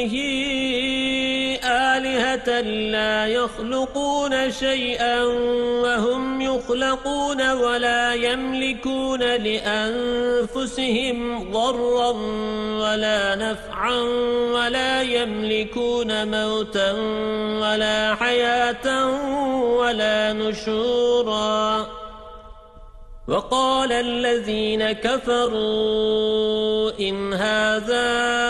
دونه آلهة لا يخلقون شيئا وهم يخلقون ولا يملكون لأنفسهم ضرا ولا نفعا ولا يملكون موتا ولا حياة ولا نشورا. وقال الذين كفروا إن هذا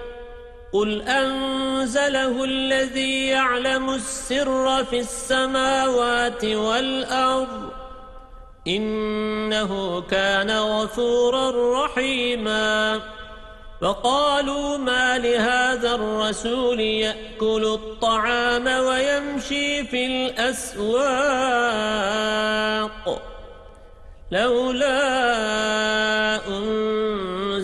قل أنزله الذي يعلم السر في السماوات والأرض إنه كان غفورا رحيما فقالوا ما لهذا الرسول يأكل الطعام ويمشي في الأسواق لولا